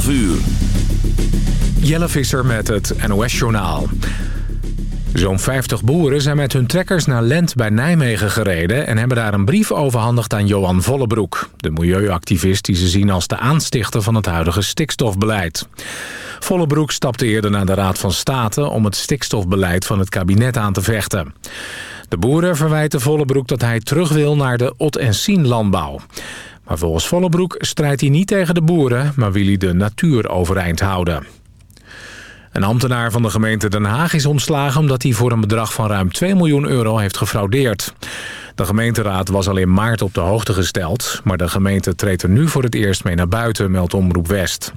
12 uur. Jelle Visser met het NOS-journaal. Zo'n 50 boeren zijn met hun trekkers naar Lent bij Nijmegen gereden... en hebben daar een brief overhandigd aan Johan Vollebroek... de milieuactivist die ze zien als de aanstichter van het huidige stikstofbeleid. Vollebroek stapte eerder naar de Raad van State... om het stikstofbeleid van het kabinet aan te vechten. De boeren verwijten Vollebroek dat hij terug wil naar de ot- en sien-landbouw. Maar volgens Vollebroek strijdt hij niet tegen de boeren... maar wil hij de natuur overeind houden. Een ambtenaar van de gemeente Den Haag is ontslagen... omdat hij voor een bedrag van ruim 2 miljoen euro heeft gefraudeerd. De gemeenteraad was al in maart op de hoogte gesteld... maar de gemeente treedt er nu voor het eerst mee naar buiten, meldt Omroep West.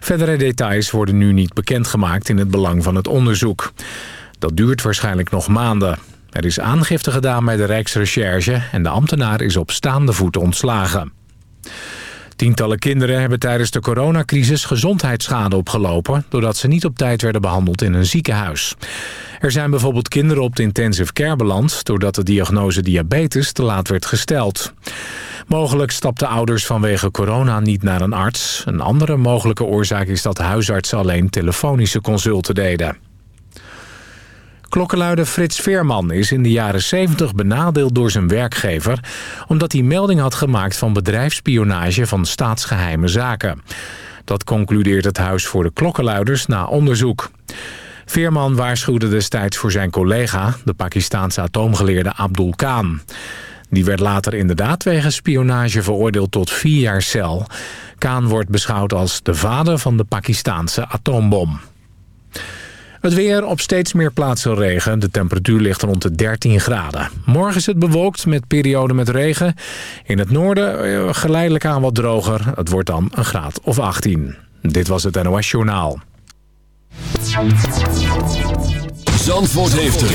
Verdere details worden nu niet bekendgemaakt in het belang van het onderzoek. Dat duurt waarschijnlijk nog maanden. Er is aangifte gedaan bij de Rijksrecherche... en de ambtenaar is op staande voet ontslagen. Tientallen kinderen hebben tijdens de coronacrisis gezondheidsschade opgelopen... doordat ze niet op tijd werden behandeld in een ziekenhuis. Er zijn bijvoorbeeld kinderen op de intensive care beland... doordat de diagnose diabetes te laat werd gesteld. Mogelijk stapten ouders vanwege corona niet naar een arts. Een andere mogelijke oorzaak is dat huisartsen alleen telefonische consulten deden. Klokkenluider Frits Veerman is in de jaren 70 benadeeld door zijn werkgever... omdat hij melding had gemaakt van bedrijfsspionage van staatsgeheime zaken. Dat concludeert het Huis voor de Klokkenluiders na onderzoek. Veerman waarschuwde destijds voor zijn collega, de Pakistaanse atoomgeleerde Abdul Khan. Die werd later inderdaad wegens spionage veroordeeld tot vier jaar cel. Khan wordt beschouwd als de vader van de Pakistaanse atoombom. Het weer op steeds meer plaatsen regen. De temperatuur ligt rond de 13 graden. Morgen is het bewolkt met perioden met regen. In het noorden eh, geleidelijk aan wat droger. Het wordt dan een graad of 18. Dit was het NOS Journaal. Zandvoort heeft het.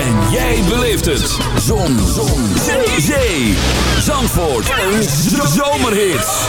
En jij beleeft het. Zon. Zon. Zee. Zandvoort. Een zomerhit.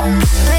Everywhere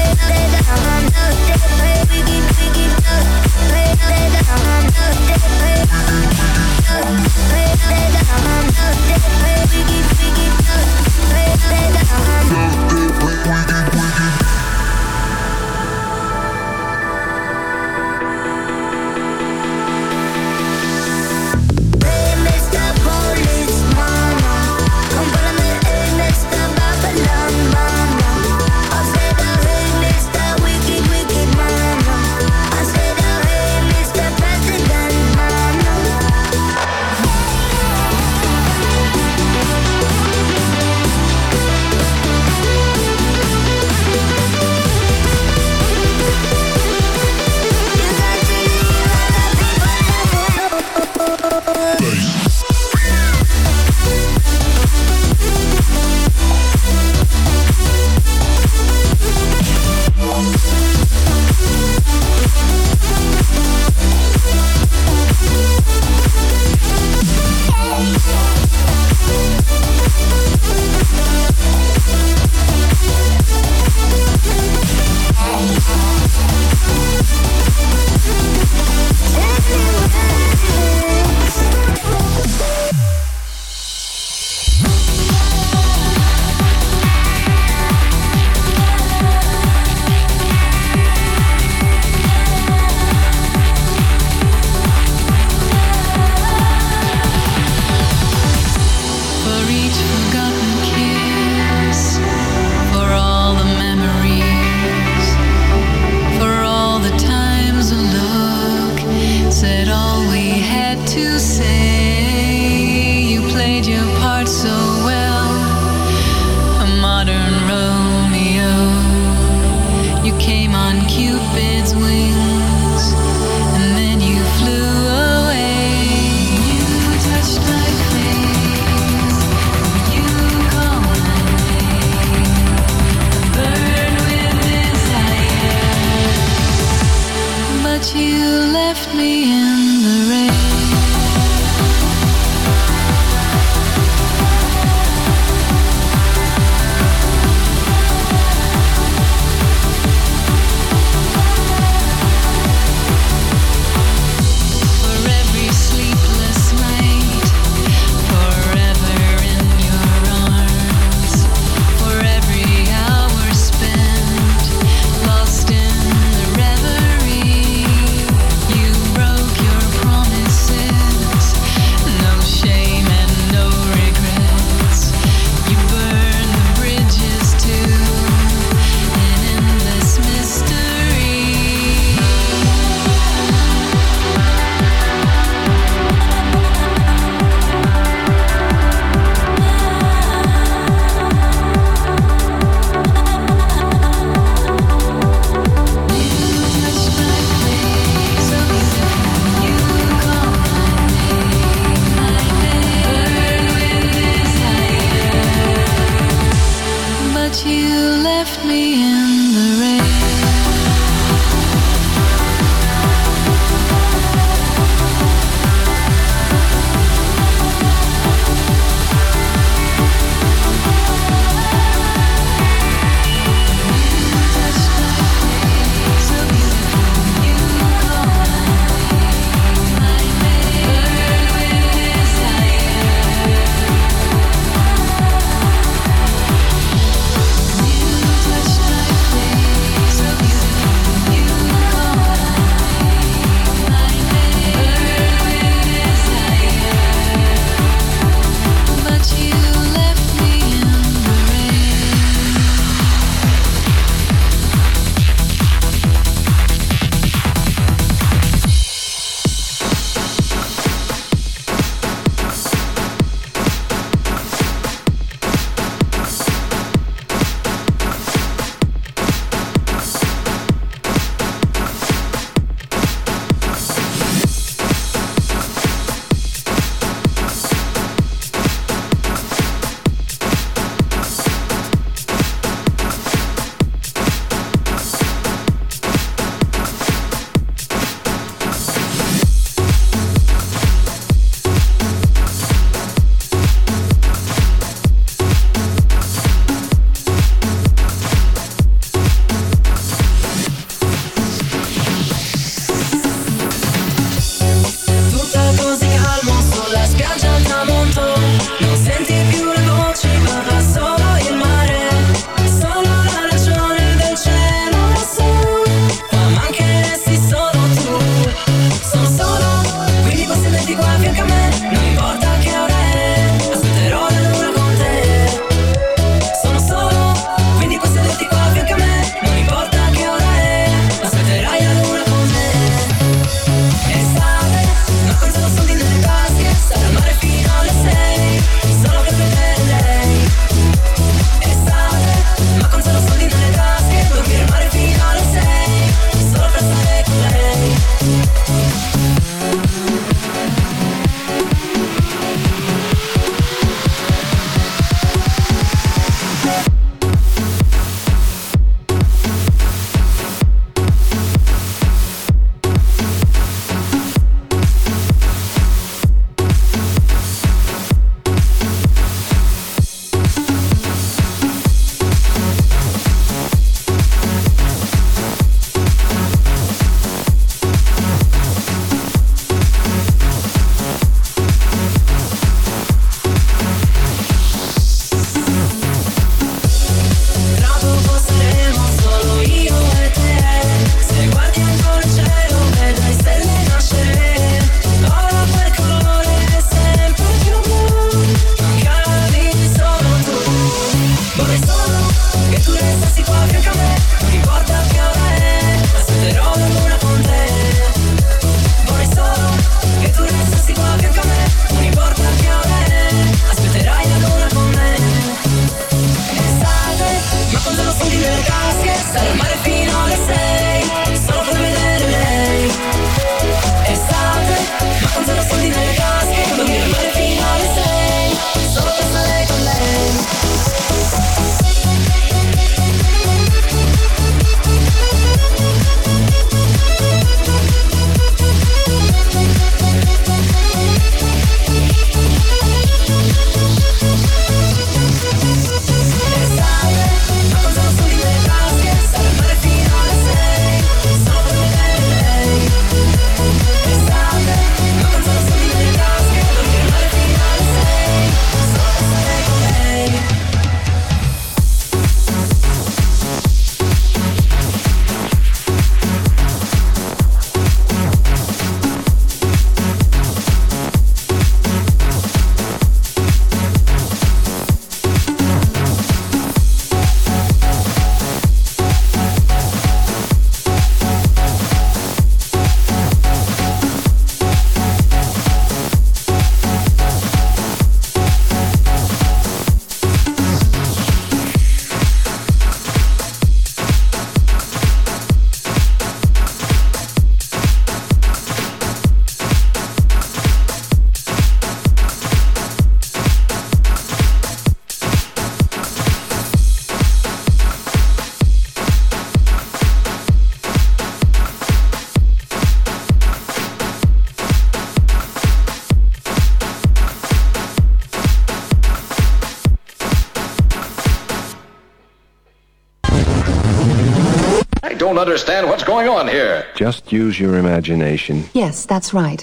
understand what's going on here. Just use your imagination. Yes, that's right.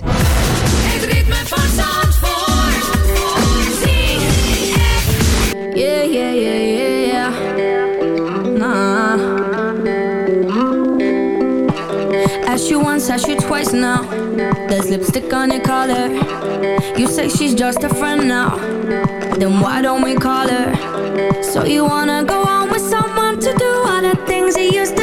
Yeah, yeah, yeah, yeah. Nah. Asked you once, asked you twice now. There's lipstick on your collar. You say she's just a friend now. Then why don't we call her? So you wanna go on with someone to do all the things he used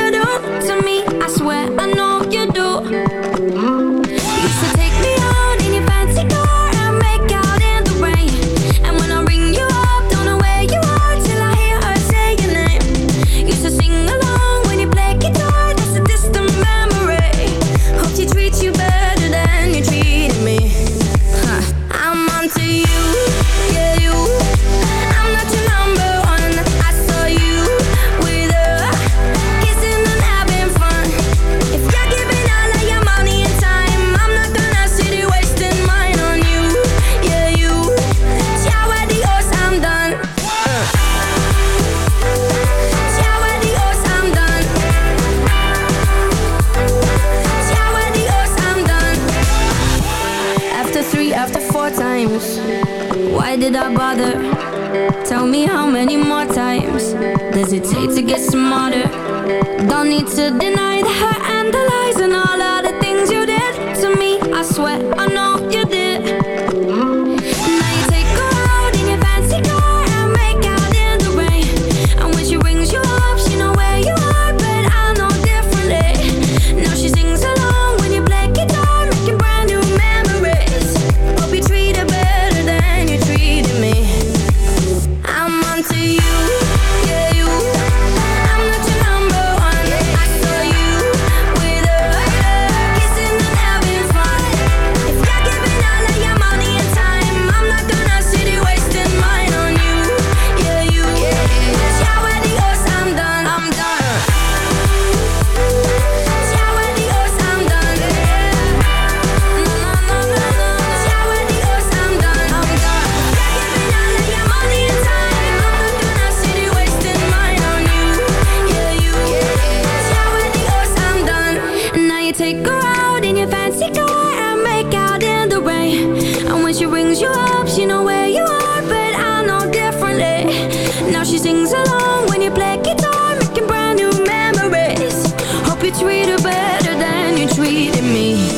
you treat her better than you treated me?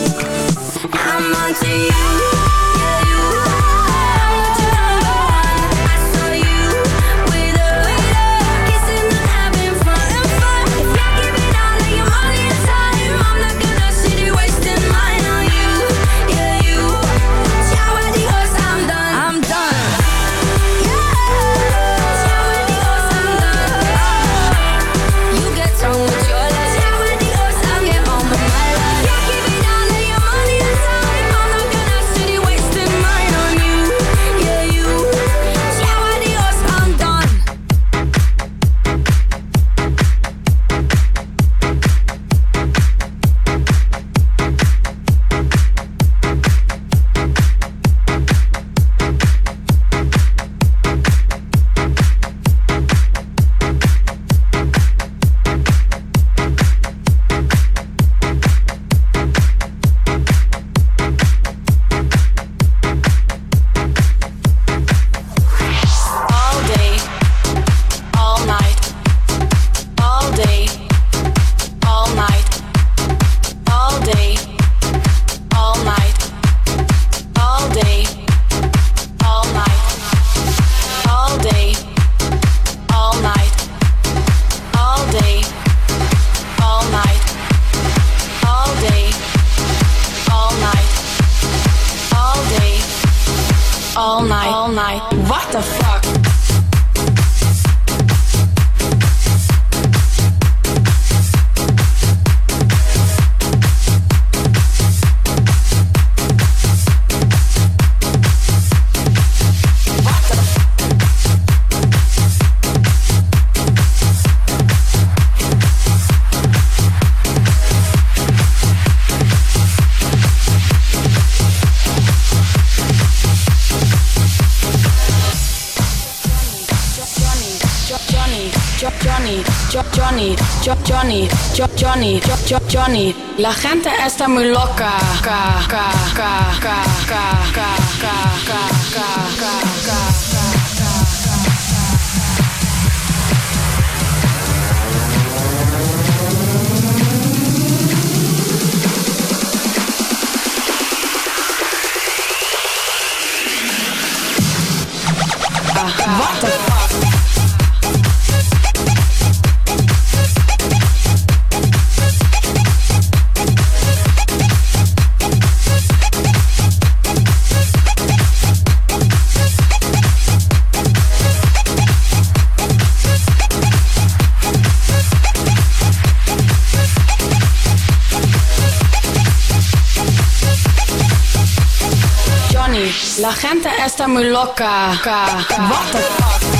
I'm on to you. Johnny, jo Johnny, la gente está muy loca. Ka, ka, ka, ka, ka, ka, ka, ka, ka, ka, ka. What the fuck? Está muy loca. What the?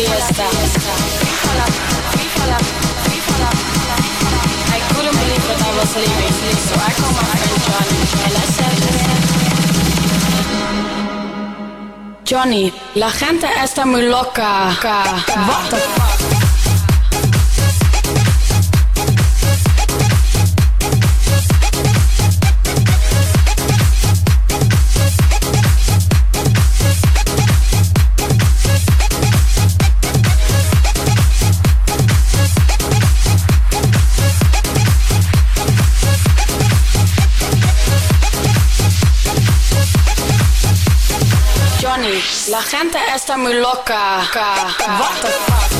fiesta. I couldn't believe that I was leaving, so I called my friend Johnny and Johnny, la gente está muy loca. What the? La gente está muy loca. What the fuck?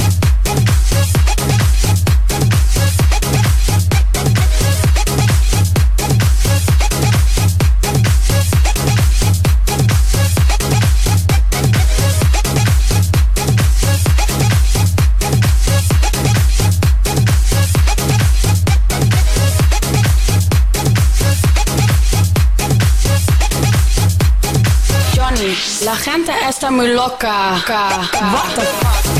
Gente está muy loca. What the fuck?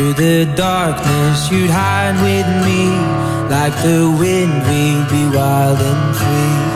Through the darkness, you'd hide with me. Like the wind, we'd be wild and free.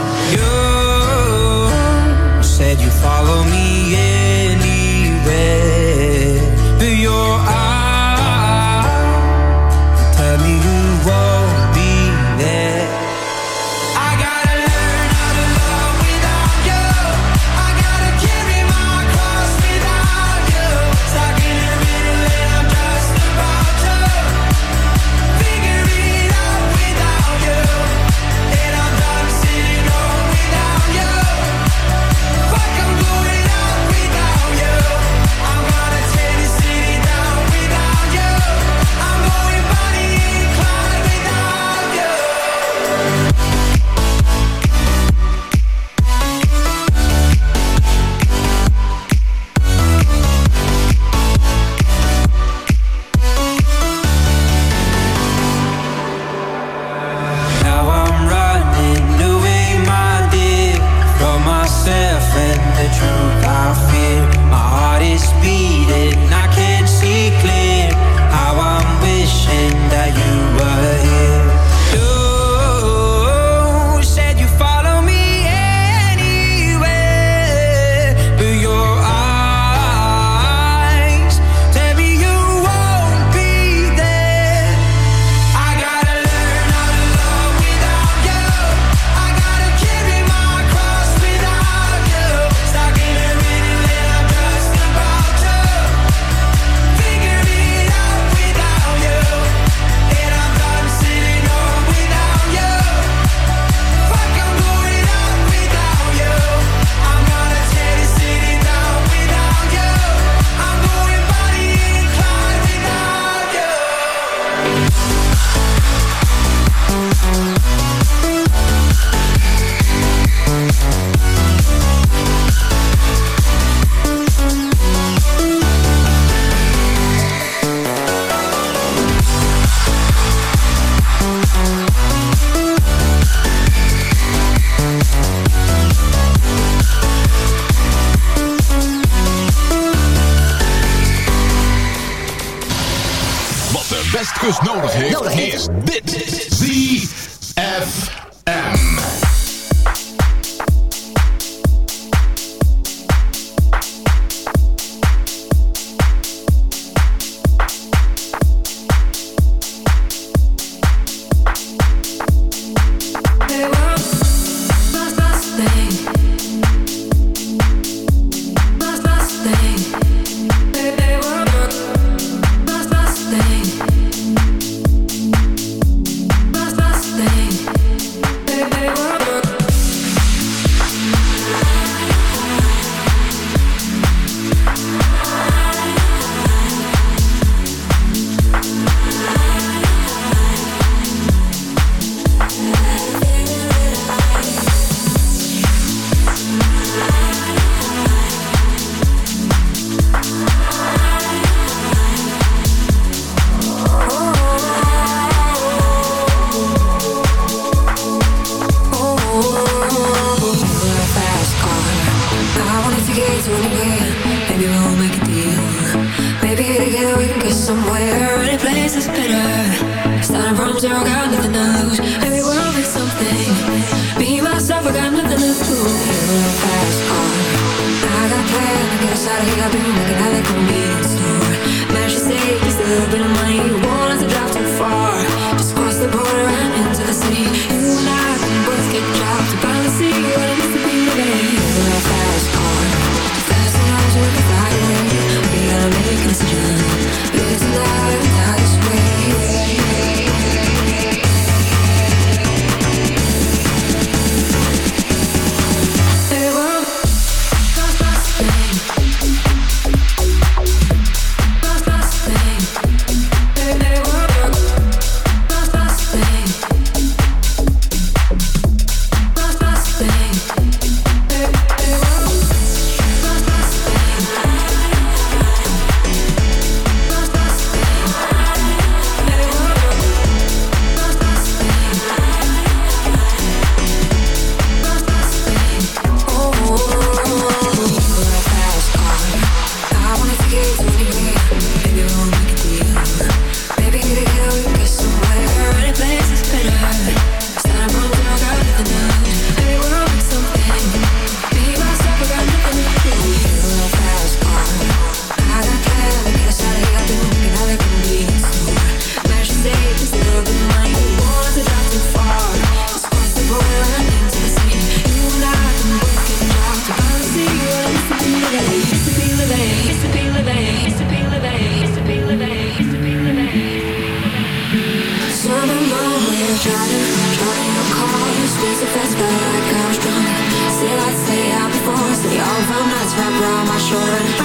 Somewhere, any place is better. Starting from zero, got nothing to lose. Every world is something. Me, myself, I got nothing to prove. Car. I got a plan to get. I've been looking at the convenience store. Managed to save just a little bit money. Won't have too far. Just cross the border and into the city. You and both get jobs to finally see what it means to be living. You're a fast car. Fast enough to highway. We gotta make a decision. Live tonight, on my shoulder.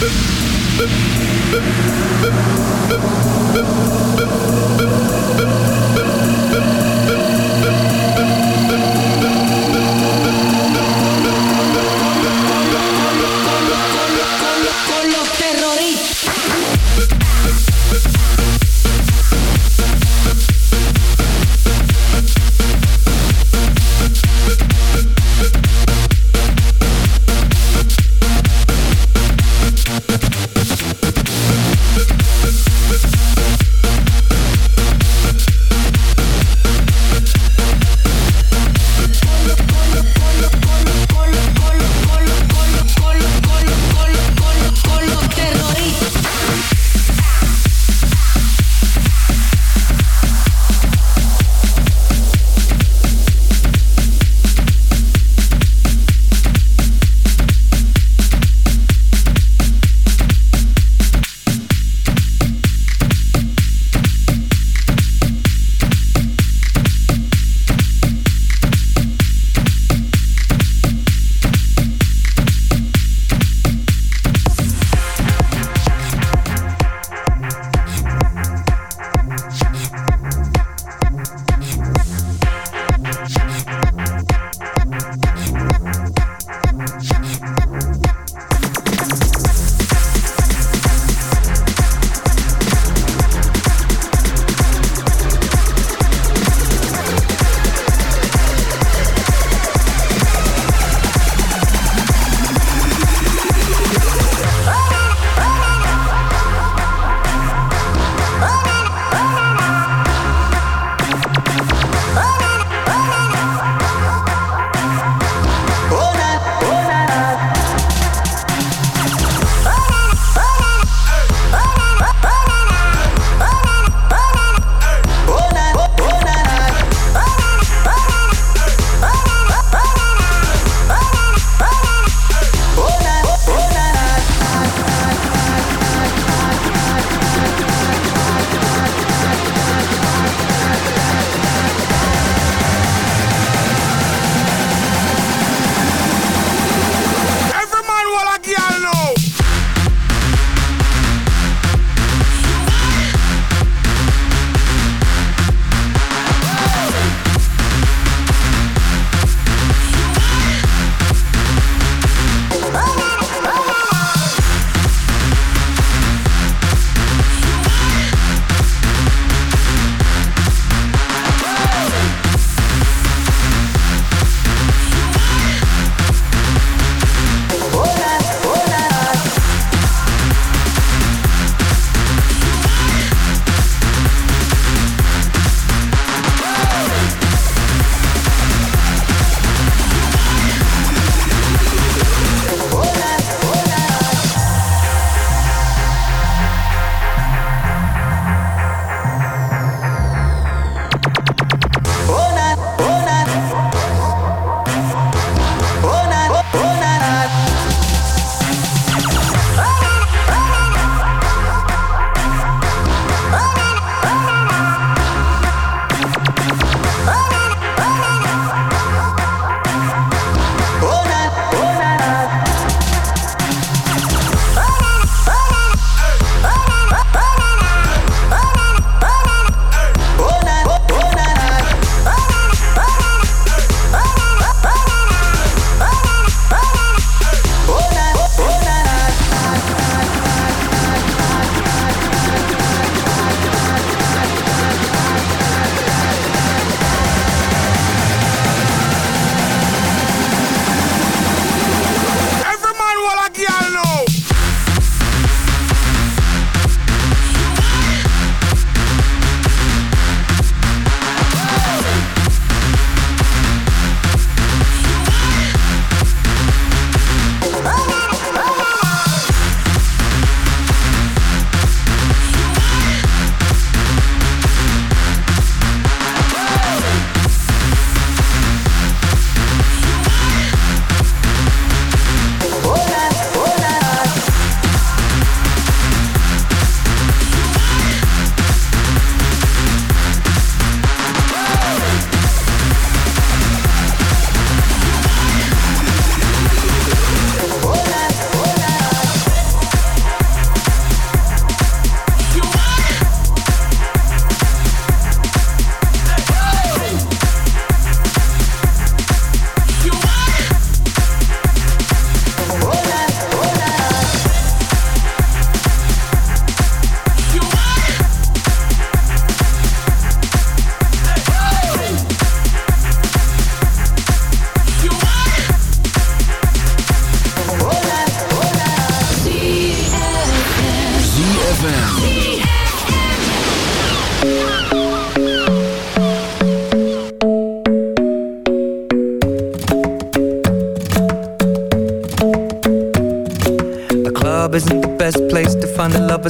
Bip, bip, bip, bip, bip, bip, bip, bip, bip.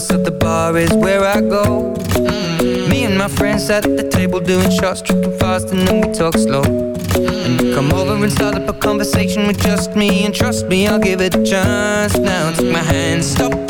A so the bar is where I go. Me and my friends at the table doing shots, tripping fast, and then we talk slow. And you come over and start up a conversation with just me, and trust me, I'll give it a chance. Now take my hand, stop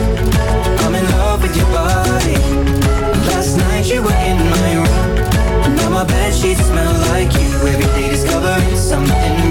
With your body. Last night you were in my room. Now my bed sheets smell like you. Every day discovering something